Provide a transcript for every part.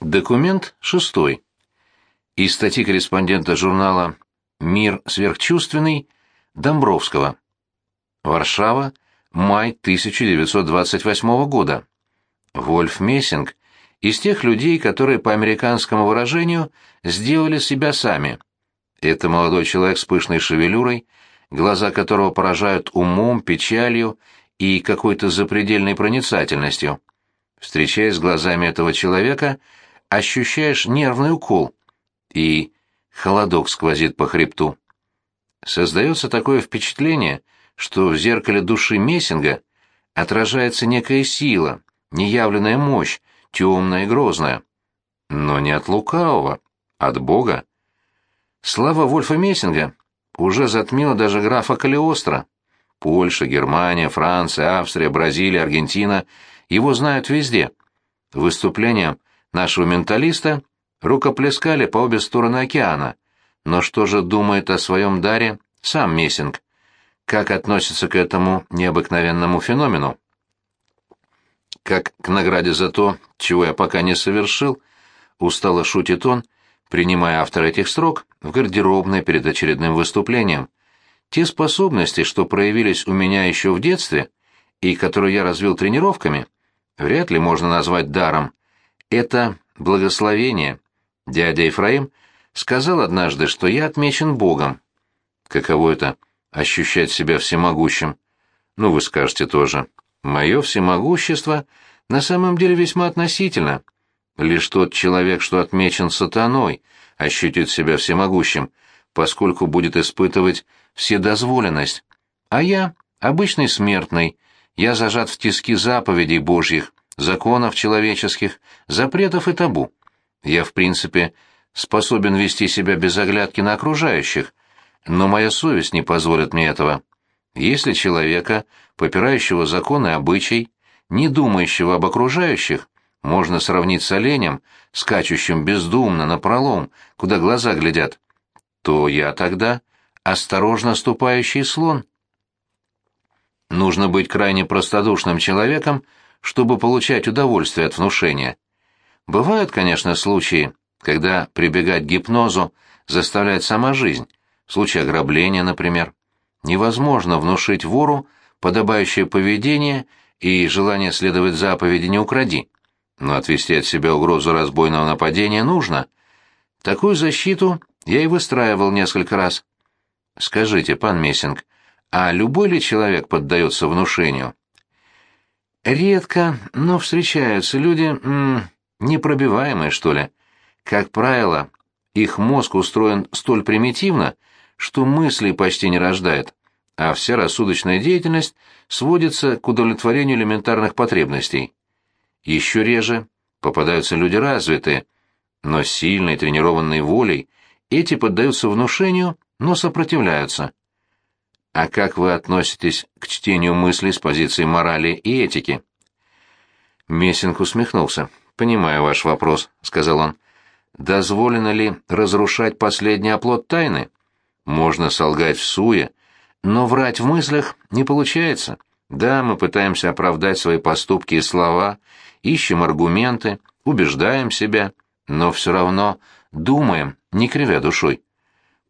Документ шестой. Из статьи корреспондента журнала «Мир сверхчувственный» Домбровского. Варшава, май 1928 года. Вольф Мессинг из тех людей, которые, по американскому выражению, сделали себя сами. Это молодой человек с пышной шевелюрой, глаза которого поражают умом, печалью и какой-то запредельной проницательностью. Встречаясь с глазами этого человека, ощущаешь нервный укол, и холодок сквозит по хребту. Создается такое впечатление, что в зеркале души Мессинга отражается некая сила, неявленная мощь, темная и грозная. Но не от лукавого, от Бога. Слава Вольфа Мессинга уже затмила даже графа Калиостро. Польша, Германия, Франция, Австрия, Бразилия, Аргентина его знают везде. Выступлением нашего менталиста рукоплескали по обе стороны океана. Но что же думает о своем даре сам Мессинг? Как относится к этому необыкновенному феномену? Как к награде за то, чего я пока не совершил, устало шутит он, принимая автора этих строк в гардеробной перед очередным выступлением. Те способности, что проявились у меня еще в детстве, и которые я развил тренировками, вряд ли можно назвать даром. Это благословение. Дядя Ефраим сказал однажды, что я отмечен Богом. Каково это — ощущать себя всемогущим? Ну, вы скажете тоже. Мое всемогущество на самом деле весьма относительно. Лишь тот человек, что отмечен сатаной, ощутит себя всемогущим, поскольку будет испытывать вседозволенность. А я — обычный смертный, я зажат в тиски заповедей Божьих, законов человеческих, запретов и табу. Я, в принципе, способен вести себя без оглядки на окружающих, но моя совесть не позволит мне этого. Если человека, попирающего законы и обычай, не думающего об окружающих, можно сравнить с оленем, скачущим бездумно напролом, куда глаза глядят, то я тогда осторожно ступающий слон. Нужно быть крайне простодушным человеком, чтобы получать удовольствие от внушения. Бывают, конечно, случаи, когда прибегать к гипнозу заставляет сама жизнь, в случае ограбления, например. Невозможно внушить вору подобающее поведение и желание следовать заповеди «не укради». Но отвести от себя угрозу разбойного нападения нужно. Такую защиту я и выстраивал несколько раз. Скажите, пан Мессинг, а любой ли человек поддается внушению? Редко, но встречаются люди, м -м, непробиваемые, что ли. Как правило, их мозг устроен столь примитивно, что мысли почти не рождает, а вся рассудочная деятельность сводится к удовлетворению элементарных потребностей. Еще реже попадаются люди развитые, но сильной тренированной волей эти поддаются внушению, но сопротивляются. А как вы относитесь к чтению мыслей с позиции морали и этики? Мессинг усмехнулся. «Понимаю ваш вопрос», — сказал он. «Дозволено ли разрушать последний оплот тайны? Можно солгать в суе, но врать в мыслях не получается. Да, мы пытаемся оправдать свои поступки и слова, ищем аргументы, убеждаем себя, но все равно думаем, не кривя душой.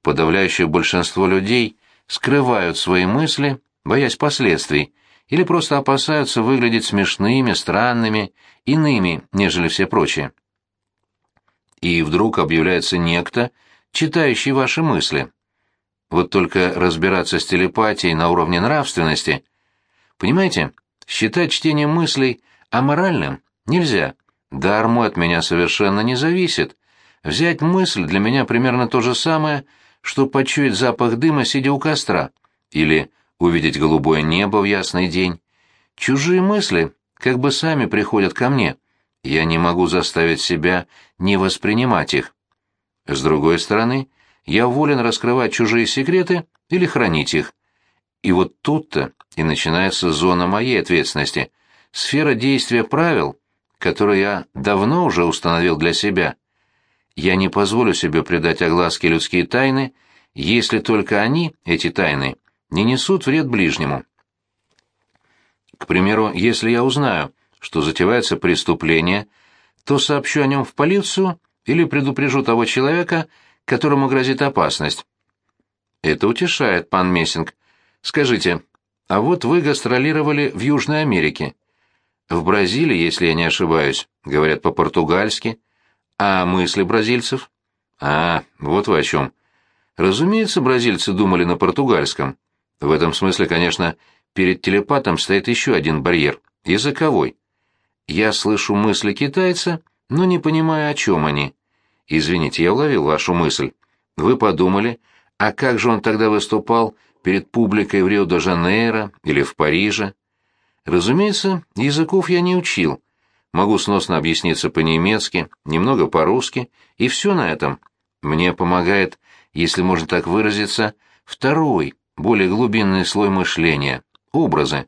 Подавляющее большинство людей скрывают свои мысли, боясь последствий, или просто опасаются выглядеть смешными, странными, иными, нежели все прочие. И вдруг объявляется некто, читающий ваши мысли. Вот только разбираться с телепатией на уровне нравственности, понимаете, считать чтение мыслей аморальным нельзя. Дар мой от меня совершенно не зависит. Взять мысль для меня примерно то же самое, что почуять запах дыма, сидя у костра, или увидеть голубое небо в ясный день. Чужие мысли как бы сами приходят ко мне. Я не могу заставить себя не воспринимать их. С другой стороны, я волен раскрывать чужие секреты или хранить их. И вот тут-то и начинается зона моей ответственности, сфера действия правил, которые я давно уже установил для себя. Я не позволю себе предать огласке людские тайны, если только они, эти тайны, не несут вред ближнему. К примеру, если я узнаю, что затевается преступление, то сообщу о нем в полицию или предупрежу того человека, которому грозит опасность. Это утешает, пан Мессинг. Скажите, а вот вы гастролировали в Южной Америке. В Бразилии, если я не ошибаюсь, говорят по-португальски. А мысли бразильцев? А, вот вы о чем. Разумеется, бразильцы думали на португальском. В этом смысле, конечно, перед телепатом стоит еще один барьер — языковой. Я слышу мысли китайца, но не понимаю, о чем они. Извините, я уловил вашу мысль. Вы подумали, а как же он тогда выступал перед публикой в Рио-де-Жанейро или в Париже? Разумеется, языков я не учил. Могу сносно объясниться по-немецки, немного по-русски, и все на этом. Мне помогает, если можно так выразиться, второй, более глубинный слой мышления — образы.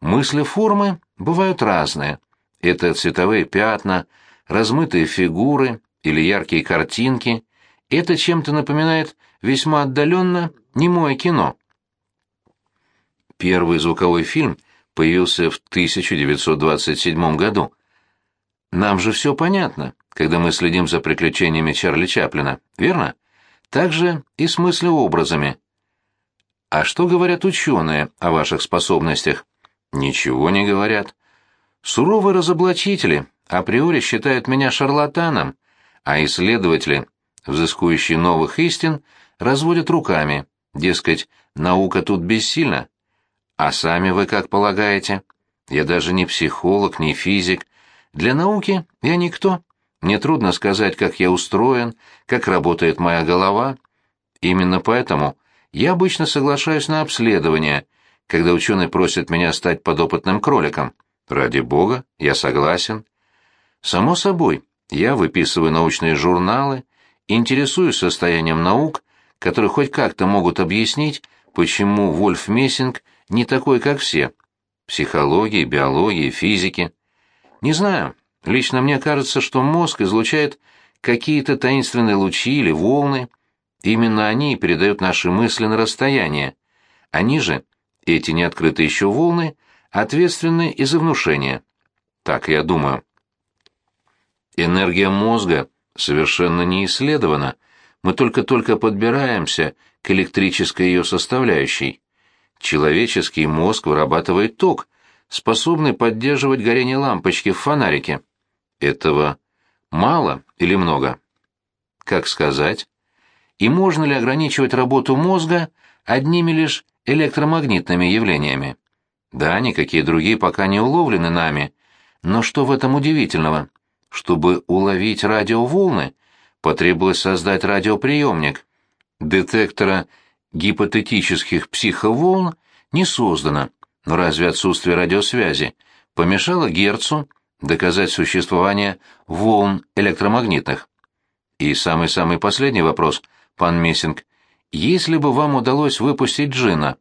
Мысли формы бывают разные. Это цветовые пятна, размытые фигуры или яркие картинки. Это чем-то напоминает весьма отдаленно немое кино. Первый звуковой фильм появился в 1927 году. Нам же все понятно, когда мы следим за приключениями Чарли Чаплина, верно? Так же и с мыслеобразами. А что говорят ученые о ваших способностях? Ничего не говорят. Суровые разоблачители априори считают меня шарлатаном, а исследователи, взыскующие новых истин, разводят руками, дескать, наука тут бессильна. А сами вы как полагаете? Я даже не психолог, не физик. Для науки я никто. Мне трудно сказать, как я устроен, как работает моя голова. Именно поэтому я обычно соглашаюсь на обследование, когда ученый просит меня стать подопытным кроликом. Ради бога, я согласен. Само собой, я выписываю научные журналы, интересуюсь состоянием наук, которые хоть как-то могут объяснить, почему Вольф Мессинг не такой, как все. Психологии, биологии, физики. Не знаю, лично мне кажется, что мозг излучает какие-то таинственные лучи или волны. Именно они передают наши мысли на расстояние. Они же, эти неоткрытые еще волны, ответственны и за внушение. Так я думаю. Энергия мозга совершенно не исследована, мы только-только подбираемся к электрической ее составляющей. Человеческий мозг вырабатывает ток, способный поддерживать горение лампочки в фонарике. Этого мало или много? Как сказать? И можно ли ограничивать работу мозга одними лишь электромагнитными явлениями? Да, никакие другие пока не уловлены нами. Но что в этом удивительного? Чтобы уловить радиоволны, потребовалось создать радиоприемник. Детектора гипотетических психоволн не создано, но разве отсутствие радиосвязи помешало Герцу доказать существование волн электромагнитных? И самый-самый последний вопрос, пан Мессинг. Если бы вам удалось выпустить Джина,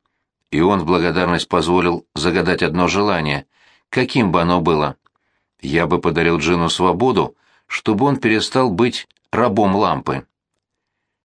и он в благодарность позволил загадать одно желание, каким бы оно было? Я бы подарил Джину свободу, чтобы он перестал быть рабом лампы.